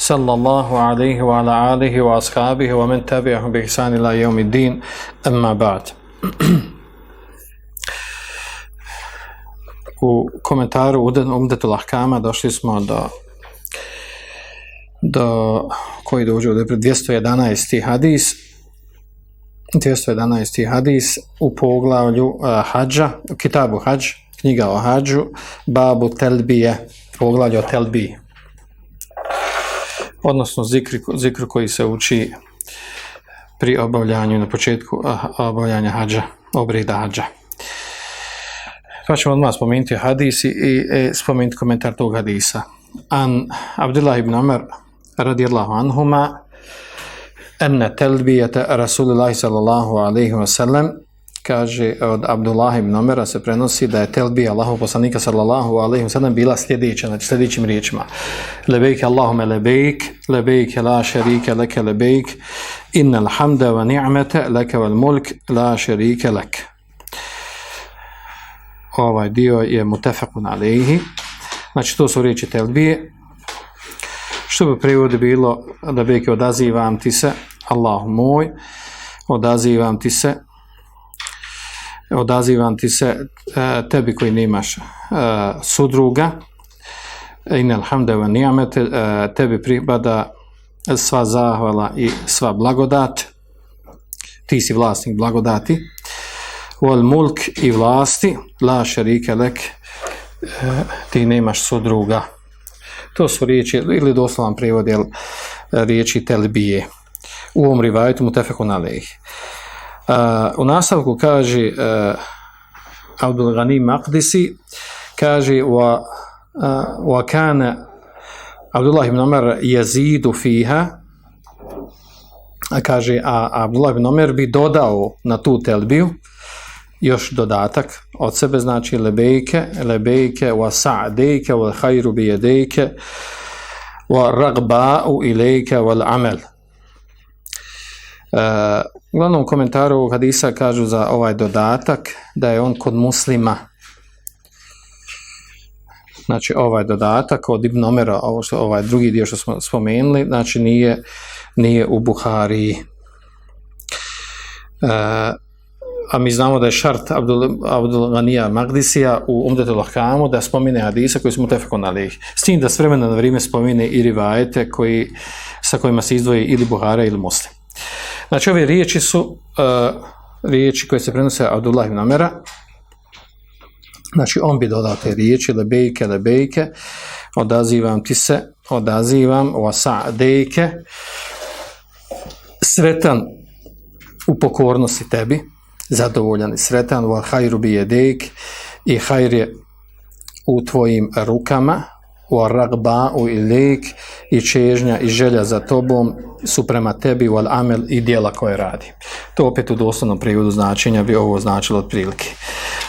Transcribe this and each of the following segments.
sallallahu alaihi wa ala alihi wa ashabihi wa men tabi'ahu bi ihsan ila jevmi din amma ba'd u komentaru umdetu lahkama došli smo do do koji dođe od 211. hadis 211. hadis u poglavlju uh, hađa, kitabu hađ, knjiga o hađu, babu telbije, poglavlju o telbiji. Odnosno zikr, zikr koji se uči pri obavljanju na početku obavljanja hađa, obreda hađa. Pa ćemo odmah spomenuti hadisi i, i e, spomenuti komentar tog hadisa. An Abdullah ibn Amr radijallahu anhuma enne telbijete Rasulillahi sallallahu alaihi wa sallam kaže od Abdullah ibn Omera se prenosi da je telbija Allahu poslanika sallallahu alejhi ve sellem bila sljedeća, znači sljedećim riječima. Lebejk Allahume lebejk lebejk la sharika leke lebejk innal hamda wa ni'mata leke wal mulk la sharika lek. Ovaj dio je mutafakun alejhi. znači to su riječi telbije što bi prevod bilo da bi odazivam ti se Allahu moj odazivam ti se odazivam ti se e, tebi koji nemaš e, sudruga in alhamdu wa ni'mat e, tebi pripada sva zahvala i sva blagodat ti si vlasnik blagodati wal mulk i vlasti la sharika lek ti nemaš sudruga To su riječi, ili doslovan prevod jel, riječi telbije. U ovom rivajetu mu tefeku na. Uh, u nastavku kaže uh, Abdul Ghani Maqdisi, kaže wa, uh, wa kana Abdullah ibn Omer jezidu fiha, a kaže, a Abdullah ibn Omer bi dodao na tu telbiju, još dodatak od sebe znači lebejke, lebejke wa sa'dejke wa hajru bi jedejke wa ragba'u ilejke wal amel. Uh, u glavnom komentaru ovog hadisa kažu za ovaj dodatak da je on kod muslima znači ovaj dodatak od Ibn Omera, ovo što, ovaj drugi dio što smo spomenuli, znači nije, nije u Buhari. E, a mi znamo da je šart Abdul, Abdul Ghanija Magdisija u Umdetu Lahkamu da spomine hadisa koji smo tefeko nalih. S tim da s vremena na vrijeme spomine i rivajete koji, sa kojima se izdvoji ili Buhara ili Muslim. Znači ove riječi su uh, riječi koje se prenose Abdullah ibn Amera. Znači on bi dodao te riječi lebejke, lebejke, odazivam ti se, odazivam, wasa dejke, sretan u pokornosti tebi, zadovoljan i sretan wa hajru bi yadik i hajr je u tvojim rukama wa ragba u ilik i čežnja i želja za tobom su prema tebi wal amel i dijela koje radi. To opet u doslovnom prijevodu značenja bi ovo značilo otprilike.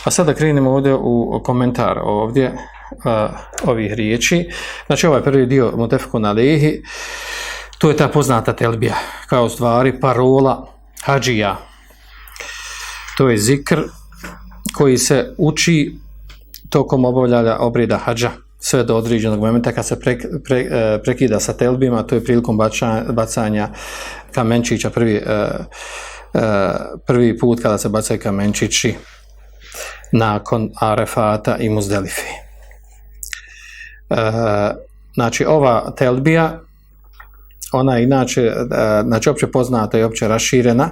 A sada krenemo ovdje u komentar ovdje a, ovih riječi. Znači ovaj prvi dio Mutefku na lehi, to je ta poznata telbija, kao stvari parola hađija, to je zikr koji se uči tokom obavljanja obreda hađa sve do određenog momenta kad se pre, pre, prekida sa telbima, to je prilikom bača, bacanja kamenčića prvi, e, e, prvi put kada se bacaju kamenčići nakon arefata i muzdelifi. E, znači, ova telbija, ona je inače, znači, opće poznata i opće raširena,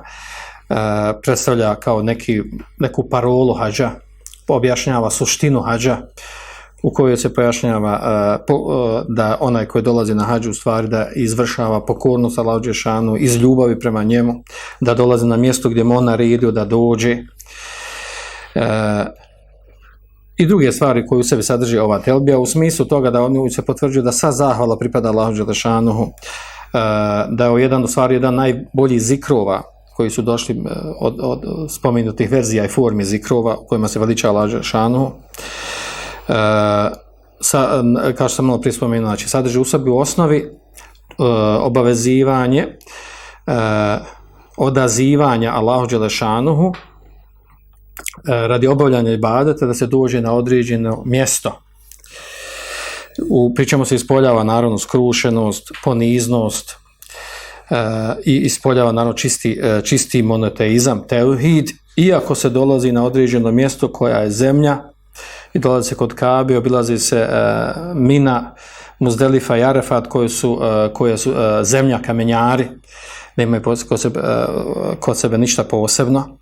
predstavlja kao neki, neku parolu hađa, objašnjava suštinu hađa, u kojoj se pojašnjava uh, po, uh, da onaj koji dolazi na hađu u stvari da izvršava pokornost Allahu Đešanu iz ljubavi prema njemu, da dolazi na mjesto gdje mu on naredio da dođe. Uh, I druge stvari koje u sebi sadrži ova telbija u smislu toga da oni se potvrđuju da sa zahvala pripada Allahu Đešanu, uh, da je jedan u stvari jedan najbolji zikrova koji su došli od, od spomenutih verzija i formi zikrova u kojima se veliča Allah Žešanu. E, sa, kao što sam malo prispomenuo, znači sadrži u sebi u osnovi e, obavezivanje e, odazivanja Allahu Đelešanuhu e, radi obavljanja ibadeta da se dođe na određeno mjesto. U, pričamo se ispoljava naravno skrušenost, poniznost e, i ispoljava naravno čisti, e, čisti monoteizam, teuhid, iako se dolazi na određeno mjesto koja je zemlja i dolaze kod Kabe, obilazi se e, Mina, Muzdelifa i Arefat koje su, e, koje su e, zemlja kamenjari, nemaju kod sebe, e, kod sebe ništa posebno.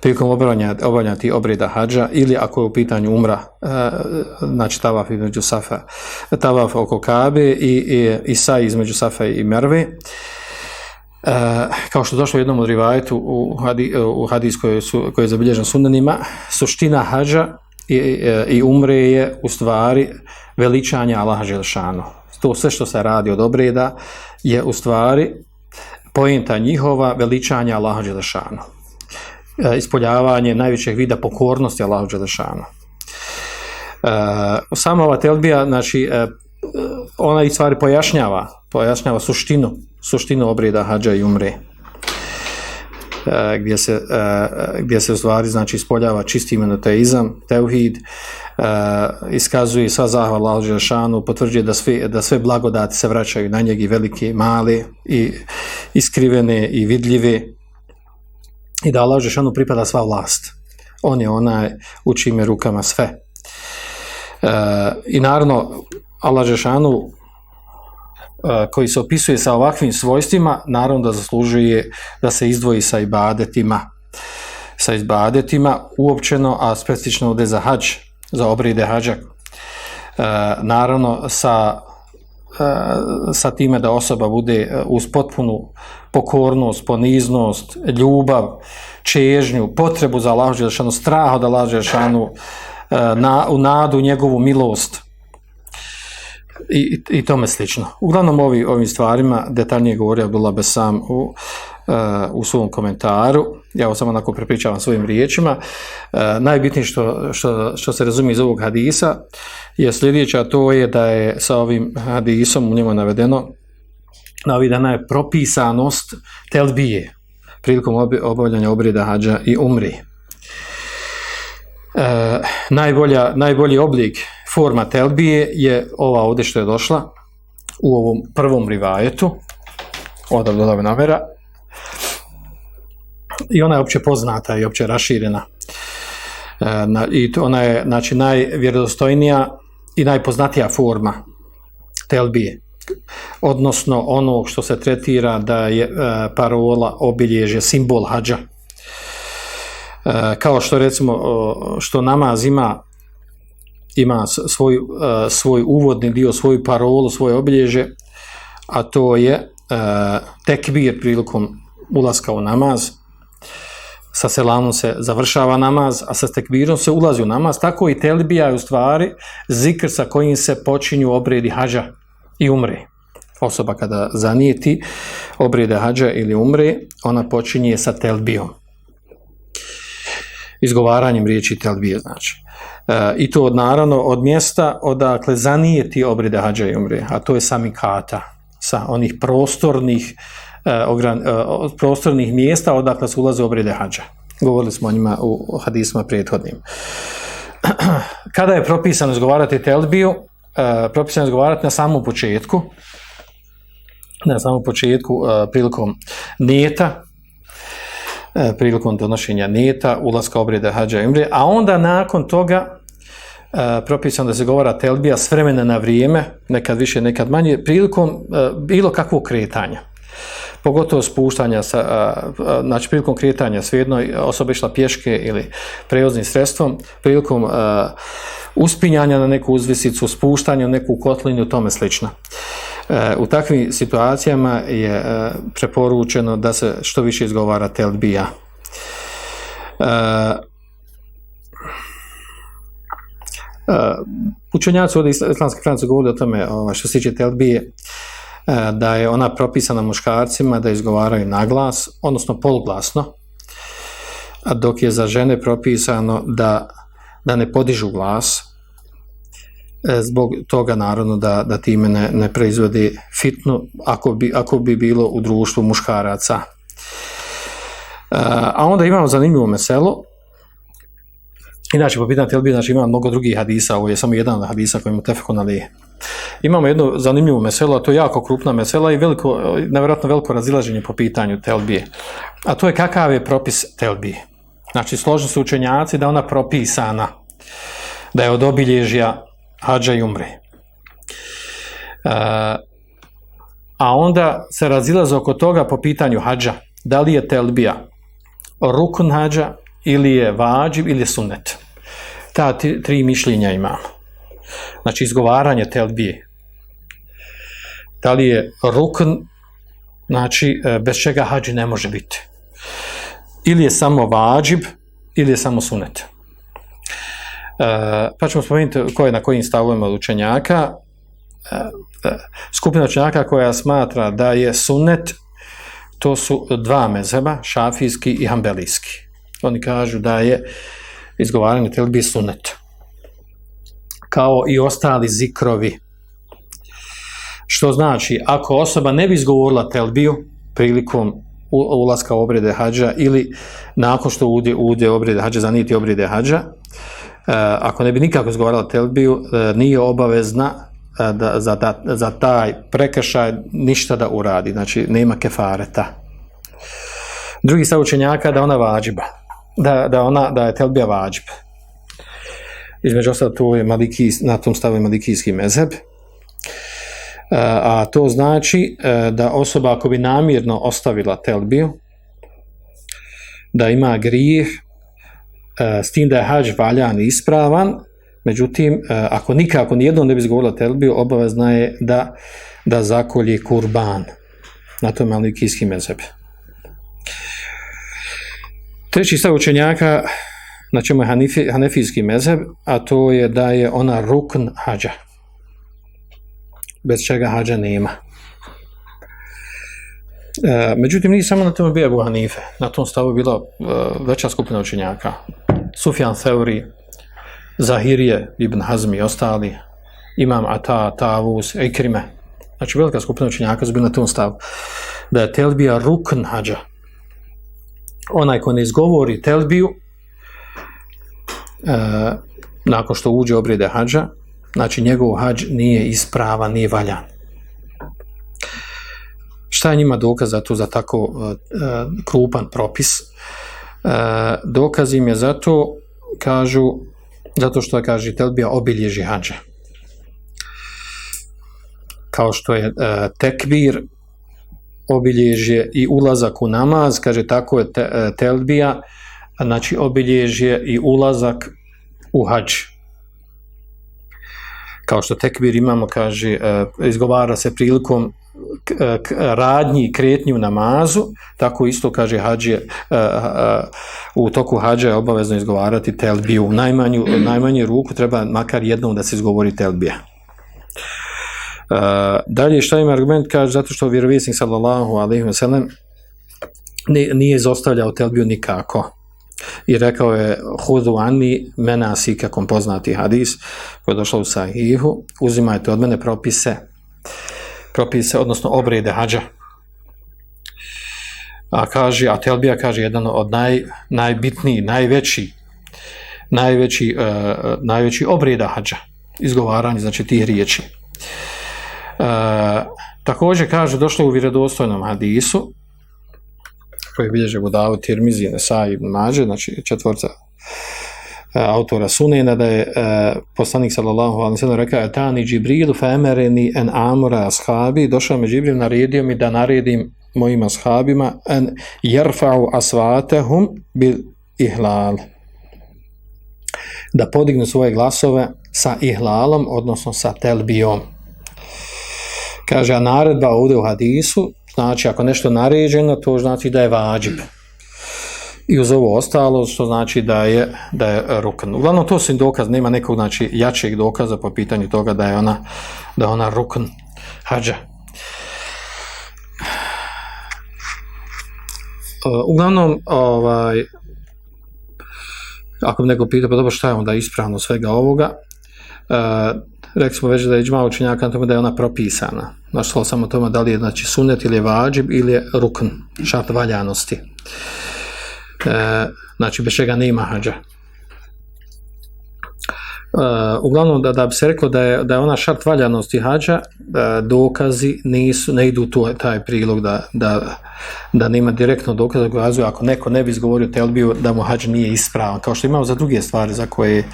Prilikom obavljanja tih obreda hađa ili ako je u pitanju umra e, znači tavaf između Safa tavaf oko Kabe i, i, i sa između Safa i Merve. E, kao što došlo u jednom od rivajetu u, hadi, u hadis koji, su, koji je zabilježen sunanima suština hađa i, e, i umre je u stvari veličanje Allaha Želšanu to sve što se radi od obreda je u stvari pojenta njihova veličanja Allaha Đelešanu. E, ispoljavanje najvećeg vida pokornosti Allahu Đelešanu. E, sama ova telbija, znači, e, ona i stvari pojašnjava, pojašnjava suštinu, suštinu obreda hađa i umre. Eh, gdje se, eh, gdje se u stvari, znači, ispoljava čisti monoteizam, teuhid, eh, iskazuje sva zahvala Allahu Đelešanu, potvrđuje da sve, da sve blagodati se vraćaju na njegi velike, male i iskrivene i vidljive i da Allah Žešanu pripada sva vlast. On je onaj u čime rukama sve. E, I naravno, Allah Žešanu koji se opisuje sa ovakvim svojstvima, naravno da zaslužuje da se izdvoji sa ibadetima, sa ibadetima uopćeno, a specifično ovdje za hađ, za obride hađa. E, naravno, sa sa time da osoba bude uz potpunu pokornost, poniznost, ljubav, čežnju, potrebu za Allah Želešanu, strah od Allah Želešanu, e, na, u nadu njegovu milost i, i tome slično. Uglavnom ovi, ovim stvarima detaljnije govori Abdullah Besam u, uh, u svom komentaru. Ja ovo samo onako prepričavam svojim riječima. Uh, najbitnije što, što, što se razumije iz ovog hadisa je sljedeća, to je da je sa ovim hadisom u njemu navedeno navedena je propisanost telbije prilikom obavljanja obreda hađa i umri. E, najbolja, najbolji oblik forma telbije je ova ovdje što je došla u ovom prvom rivajetu. Od Abdullah Namera. I ona je opće poznata i opće raširena. E, na, i to ona je znači, najvjerodostojnija i najpoznatija forma telbije. Odnosno ono što se tretira da je e, parola obilježje simbol hađa. E, kao što recimo što namaz ima ima svoj, e, svoj uvodni dio svoju parolu, svoje obilježe, a to je e, tekbir prilikom ulaska u namaz sa selamom se završava namaz, a sa tekbirom se ulazi u namaz, tako i telbija je u stvari zikr sa kojim se počinju obredi hađa i umre. Osoba kada zanijeti obrede hađa ili umre, ona počinje sa telbijom. Izgovaranjem riječi telbije, znači. E, I to od naravno od mjesta odakle zanijeti obrede hađa i umre, a to je sami kata, sa onih prostornih E, ogran, e, prostornih mjesta odakle se ulaze obrede hađa. Govorili smo o njima u hadisma prethodnim. Kada je propisano izgovarati telbiju, e, propisano izgovarati na samom početku, na samom početku prilikom nijeta, E, prilikom donošenja nijeta, ulaska obrede hađa i umre, a onda nakon toga e, propisano da se govara telbija s vremena na vrijeme, nekad više, nekad manje, prilikom e, bilo kakvog kretanja pogotovo spuštanja, sa, a, a, znači prilikom kretanja svejedno osoba išla pješke ili prevoznim sredstvom, prilikom a, uspinjanja na neku uzvisicu, spuštanja u neku kotlinu i tome slično. E, u takvim situacijama je e, preporučeno da se što više izgovara telbija. E, Uh, učenjaci od islamske francuske govorili o tome ovaj, što se tiče telbije E, da je ona propisana muškarcima da izgovaraju na glas, odnosno poluglasno, a dok je za žene propisano da, da ne podižu glas, e, zbog toga naravno da, da time ne, ne proizvodi fitnu ako bi, ako bi bilo u društvu muškaraca. E, a onda imamo zanimljivo meselo, Inače, po pitanju telbi, znači ima mnogo drugih hadisa, ovo je samo jedan hadisa koji ima tefekon ali. Imamo jednu zanimljivu meselu, a to je jako krupna mesela i veliko, nevjerojatno veliko razilaženje po pitanju telbije. A to je kakav je propis telbije. Znači, složni su učenjaci da ona propisana, da je od obilježja hađa i umre. E, a onda se razilaze oko toga po pitanju hađa. Da li je telbija rukun hađa ili je vađiv ili je sunet. Ta tri, tri mišljenja imamo. Znači, izgovaranje telbije. Da li je rukn, znači, e, bez čega hađi ne može biti ili je samo vađib, ili je samo sunet. E, pa ćemo spomenuti ko je na kojim stavujemo učenjaka. E, e, skupina učenjaka koja smatra da je sunet, to su dva mezeba, šafijski i hambelijski. Oni kažu da je izgovaranje telbi sunet. Kao i ostali zikrovi. Što znači, ako osoba ne bi izgovorila telbiju prilikom ulaska u obrede hađa ili nakon što ude, ude obrede hađa, zaniti obrede hađa, e, ako ne bi nikako izgovorila telbiju, e, nije obavezna e, da, za, da, za taj prekršaj ništa da uradi, znači nema kefareta. Drugi stav učenjaka da ona vađiba, da, da, ona, da je telbija vađiba. Između ostalo, tu je maliki, na tom stavu je malikijski mezheb. E, a to znači e, da osoba ako bi namjerno ostavila telbiju, da ima grijeh, e, s tim da je hađ valjan i ispravan, međutim, ako nikako nijedno ne bi izgovorila telbiju, obavezna je da, da zakolje kurban. Na to je malikijski mezeb. Treći stav učenjaka, na čemu je hanefijski mezeb, a to je da je ona rukn hađa bez čega hađa nema. E, međutim, nije samo na tome bio Abu Hanife. Na tom stavu bila e, veća skupina učenjaka. Sufjan Theuri, Zahirije, Ibn Hazmi i ostali, Imam Ata, Tavus, Ikrime. Znači, velika skupina učenjaka su bila na tom stavu. Da je telbija rukn hađa. Onaj ko ne izgovori telbiju, e, nakon što uđe obrede hađa, znači njegov hađ nije ispravan, nije valjan. Šta je njima dokaz za to, za tako uh, krupan propis? Uh, dokaz im je zato, kažu, zato što kaže telbija obilježi hađa. Kao što je uh, tekbir, obilježje i ulazak u namaz, kaže tako je te, uh, telbija, znači obilježje i ulazak u hađu kao što tekbir imamo, kaže, e, izgovara se prilikom e, radnji i kretnji u namazu, tako isto kaže hađe, e, u toku hađa je obavezno izgovarati telbiju. U najmanju, najmanju ruku treba makar jednom da se izgovori telbija. Dalje šta ima argument kaže zato što vjerovisnik sallallahu alaihi wa sallam nije izostavljao telbiju nikako I rekao je hudu anni menasi, kakom poznati hadis koji je došao u sahihu, uzimajte od mene propise, propise, odnosno obrede hađa. A kaže, a Telbija kaže jedan od naj, najbitniji, najveći, najveći, uh, najveći obreda hađa, izgovaranje, znači tih riječi. Uh, također kaže, došlo u vjerodostojnom hadisu, koje bilježe Budavu, Tirmizi, Nesai, Ibn Mađe, znači četvorca e, autora Sunena, da je e, poslanik sallallahu alaihi sallam rekao je tani Džibrilu fa emereni en amura ashabi, došao me Džibril, naredio mi da naredim mojim ashabima en jerfa'u asvatehum bil ihlal da podignu svoje glasove sa ihlalom, odnosno sa telbijom. Kaže, a naredba ovdje u hadisu, Znači, ako nešto naređeno, to znači da je vađib. I uz ovo ostalo, što znači da je, da je rukn. Uglavnom, to su dokaz, nema nekog znači, jačeg dokaza po pitanju toga da je ona, da je ona rukn hađa. Uh, uglavnom, ovaj, ako bi neko pitao, pa dobro, šta je onda ispravno svega ovoga? Uh, rekli smo već da je džma učenjaka na tome da je ona propisana. Našlo samo tome da li je znači, sunet ili je vađib ili je rukn, šart valjanosti. E, znači, bez čega nema hađa. E, uglavnom da, da bi se reklo da je, da je ona šart valjanosti hađa, e, dokazi nisu, ne idu tu taj prilog da, da, da nema direktno dokaza dokazuju ako neko ne bi izgovorio telbiju da mu hađ nije ispravan, kao što imamo za druge stvari za koje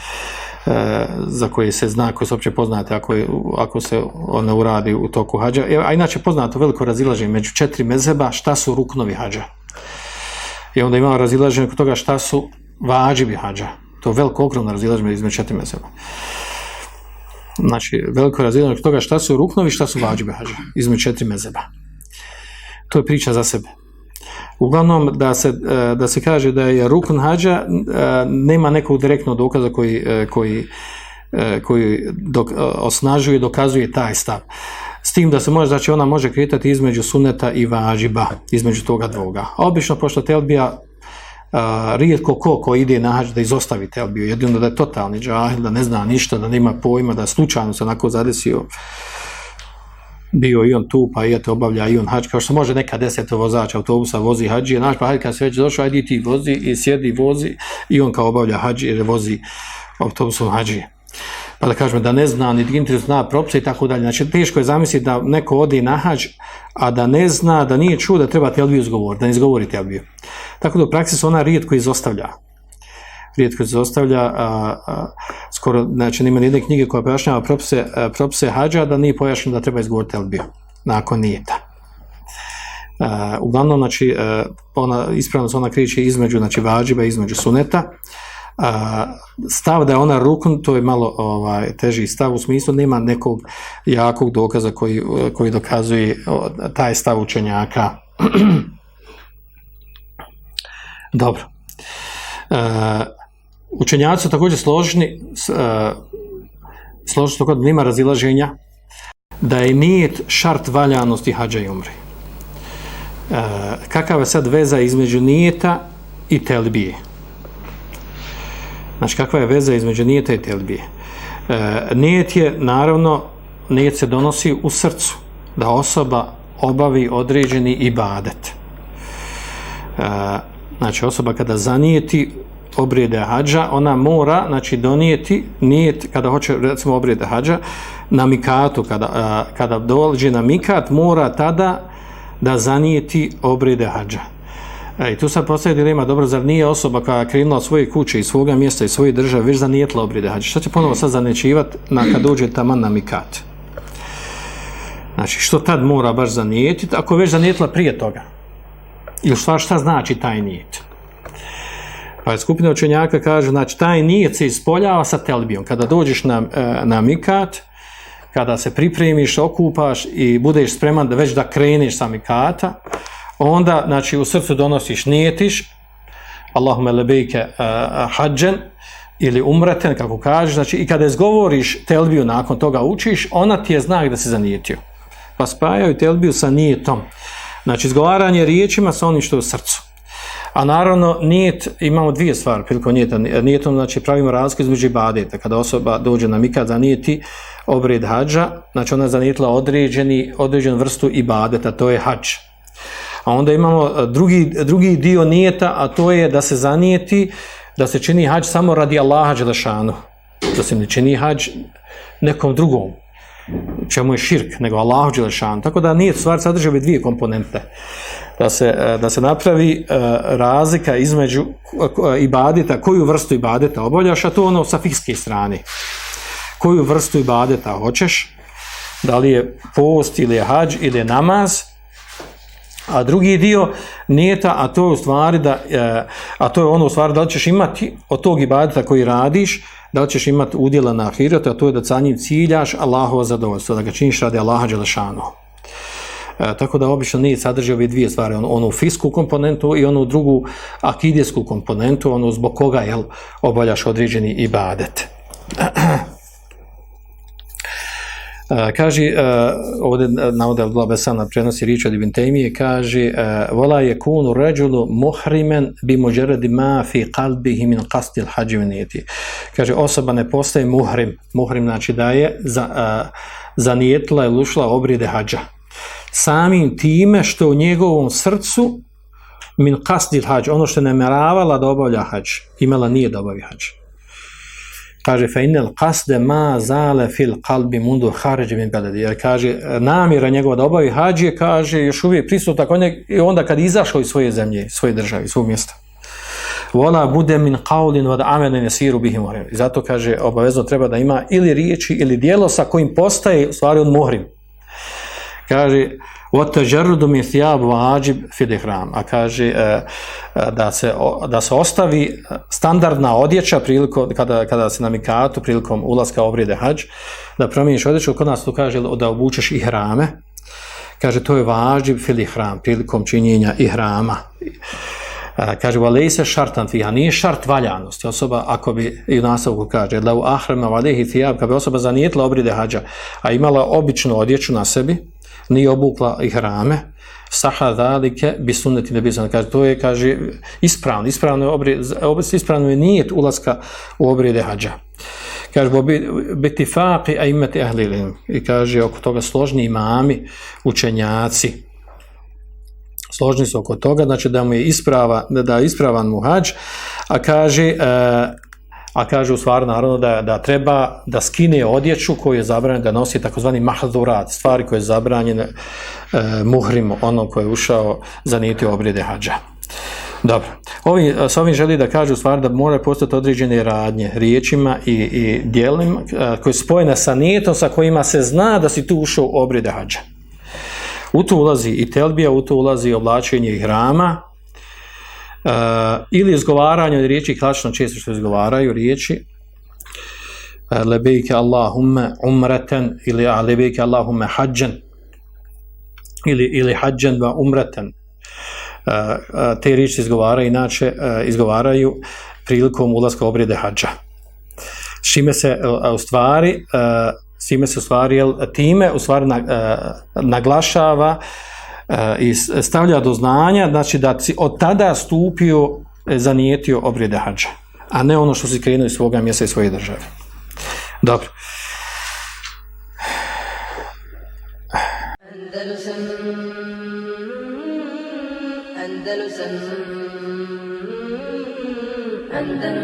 e, za koje se zna, koje se opće poznate ako, je, ako se ona uradi u toku hađa. E, a inače poznato veliko razilaženje među četiri mezeba šta su ruknovi hađa. I onda imamo razilaženje kod toga šta su vađibi hađa. To je veliko ogromno razilaženje između četiri mezeba. Znači, veliko razilaženje toga šta su ruknovi, šta su vađibi hađa, između četiri mezeba. To je priča za sebe. Uglavnom, da se, e, da se kaže da je rukn hađa, e, nema nekog direktnog dokaza koji, e, koji, koji dok, osnažuje dokazuje taj stav. S tim da se može, znači ona može kretati između suneta i važiba, između toga dvoga. Obično, pošto telbija a, rijetko ko ko ide na hađ da izostavi telbiju, jedino da je totalni džahil, da ne zna ništa, da nema pojma, da slučajno se onako zadesio bio i on tu, pa i eto obavlja i on hađ, kao što može neka deseto vozača autobusa vozi hađije, naš pa hajde kad se već došao, ajde ti vozi i sjedi vozi i on kao obavlja hađije, jer vozi autobusom hađije. Pa da kažemo da ne zna, ni interes zna propise i tako dalje. Znači, teško je zamisliti da neko odi na hađ, a da ne zna, da nije čuo da treba telbiju izgovoriti, da ne izgovori telbiju. Tako da u praksi se ona rijetko izostavlja. Rijetko izostavlja, a, a, skoro, znači, nima nijedne knjige koja pojašnjava propise, a, propise hađa, da nije pojašnjeno da treba izgovoriti telbiju. Nakon nijeta. A, Uh, uglavnom, znači, a, ona, ispravno se ona kriče između, znači, vađiba, između suneta, a, stav da je ona rukn, to je malo ovaj, teži stav, u smislu nema nekog jakog dokaza koji, koji dokazuje taj stav učenjaka. Dobro. E, učenjaci su također složni, e, složni tako da nema razilaženja, da je nijet šart valjanosti hađa i umri. E, kakav je sad veza između nijeta i telbije? Znači, kakva je veza između nijeta i telbije? E, nijet je, naravno, nijet se donosi u srcu, da osoba obavi određeni ibadet. E, znači, osoba kada zanijeti obrede hađa, ona mora, znači, donijeti nijet, kada hoće, recimo, obrede hađa, na mikatu, kada, a, kada dođe na mikat, mora tada da zanijeti obrede hađa. E, I tu sad postoje dilema, dobro, zar nije osoba koja je krenula od svoje kuće i svoga mjesta i svoje države, već zanijetla obrede hađa. Šta će ponovo sad zanečivati na, kad dođe taman na mikat? Znači, što tad mora baš zanijetiti, ako je već zanijetla prije toga? Ili šta, šta znači taj nijet? Pa skupina učenjaka kaže, znači, taj nijet se ispoljava sa telbijom. Kada dođeš na, e, na mikat, kada se pripremiš, okupaš i budeš spreman da već da kreneš sa mikata, onda, znači, u srcu donosiš, nijetiš, Allahume lebejke uh, e, hađen, ili umreten, kako kažeš, znači, i kada izgovoriš telbiju nakon toga učiš, ona ti je znak da se zanijetio. Pa spajaju telbiju sa nijetom. Znači, izgovaranje riječima sa onim što je u srcu. A naravno, nijet, imamo dvije stvari priliko nijeta. Nijetom, znači, pravimo razliku između ibadeta. Kada osoba dođe na mikad zanijeti obred hađa, znači, ona je zanijetila određeni, određenu vrstu ibadeta, to je hađ. A onda imamo e, drugi, drugi dio nijeta, a to je da se zanijeti da se čini hađ samo radi Allaha Đelešanu. Da se ne čini hađ nekom drugom, čemu je širk, nego Allahu Đelešanu. Tako da nijet stvar sadrži ove dvije komponente. Da se, e, da se napravi e, razlika između e, ibadeta, koju vrstu ibadeta obavljaš, a to ono sa fikske strane. Koju vrstu ibadeta hoćeš, da li je post ili je hađ ili je namaz, A drugi dio nijeta, a to je u stvari da, a to je ono u stvari da li ćeš imati od tog ibadeta koji radiš, da li ćeš imati udjela na ahiretu, a to je da sa njim ciljaš Allahova zadovoljstvo, da ga činiš radi Allaha Đelešanu. E, tako da obično nije sadrži ove dvije stvari, on, onu fisku komponentu i onu drugu akidijsku komponentu, onu zbog koga jel, obavljaš određeni ibadet. E, kaže, e, ovdje navode Abdullah Besana prenosi riječ od Ibn Taymije, kaže, e, vola je kunu ređulu muhrimen bi muđeredi ma fi kalbihi min kastil hađivniti. Kaže, osoba ne postaje muhrim. Muhrim znači da je za, uh, zanijetila ili ušla obride hađa. Samim time što u njegovom srcu min kasdil hađ, ono što je nameravala da obavlja hađ, imala nije da obavlja hađ. Kaže fa inel qasde ma zale fil qalbi mundu kharaj min beledi. jer kaže namjera njegova da obavi hađ je kaže još uvijek prisutna kod i onda kad izašao iz svoje zemlje svoje države svog mjesta. Vola bude min qawlin wa amene yasiru bihi muhrim. I zato kaže obavezno treba da ima ili riječi ili dijelo sa kojim postaje stvari on muhrim kaže وَتَجَرُدُ مِنْ ثِيَابُ وَاجِبْ فِي دِهْرَامِ A kaže e, e, da se, da se ostavi standardna odjeća prilikom, kada, kada se na mikatu, prilikom ulaska obride hađ, da promijeniš odjeću, kod nas to kaže da obučeš i hrame, kaže to je vađib fil hram prilikom činjenja i hrama. E, kaže, valej se šartan fiha, nije šart valjanosti. Osoba, ako bi, i u nastavku kaže, da u ahrema valehi thijab, kada bi osoba zanijetila obride hađa, a imala običnu odjeću na sebi, nije obukla i hrame, saha dalike bi sunneti sallallahu Kaže, to je, kaže, ispravno, ispravno je obred, ispravno je nijet ulaska u obrede hađa. Kaže, bo biti faqi a imati. I kaže, oko toga složni imami, učenjaci, složni su oko toga, znači da mu je isprava, da je ispravan mu hađ, a kaže, uh, a kaže u stvari naravno da, da treba da skine odjeću koju je zabranjeno da nosi takozvani mahdurat, stvari koje je zabranjene e, muhrim, ono koje je ušao za niti hađa. Dobro. Ovi, e, s ovim želi da kaže u stvari da mora postati određene radnje riječima i, i dijelima e, koje spojene sa nijetom sa kojima se zna da si tu ušao u obrijede hađa. U to ulazi i telbija, u to ulazi oblačenje i hrama, uh, ili izgovaranje od riječi, klasično često što izgovaraju riječi, uh, lebejke Allahumme umreten ili a lebejke Allahumme hađen ili, ili hađen va umreten. Eh, te riječi izgovaraju, inače izgovaraju prilikom ulaska obrede hađa. S čime se u stvari, s čime se u stvari, time u stvari naglašava uh, i stavlja do znanja, znači da si od tada stupio, e, zanijetio obrede hađa, a ne ono što si krenuo iz svoga mjesta i svoje države. Dobro. Andalusam Andalusam Andalusam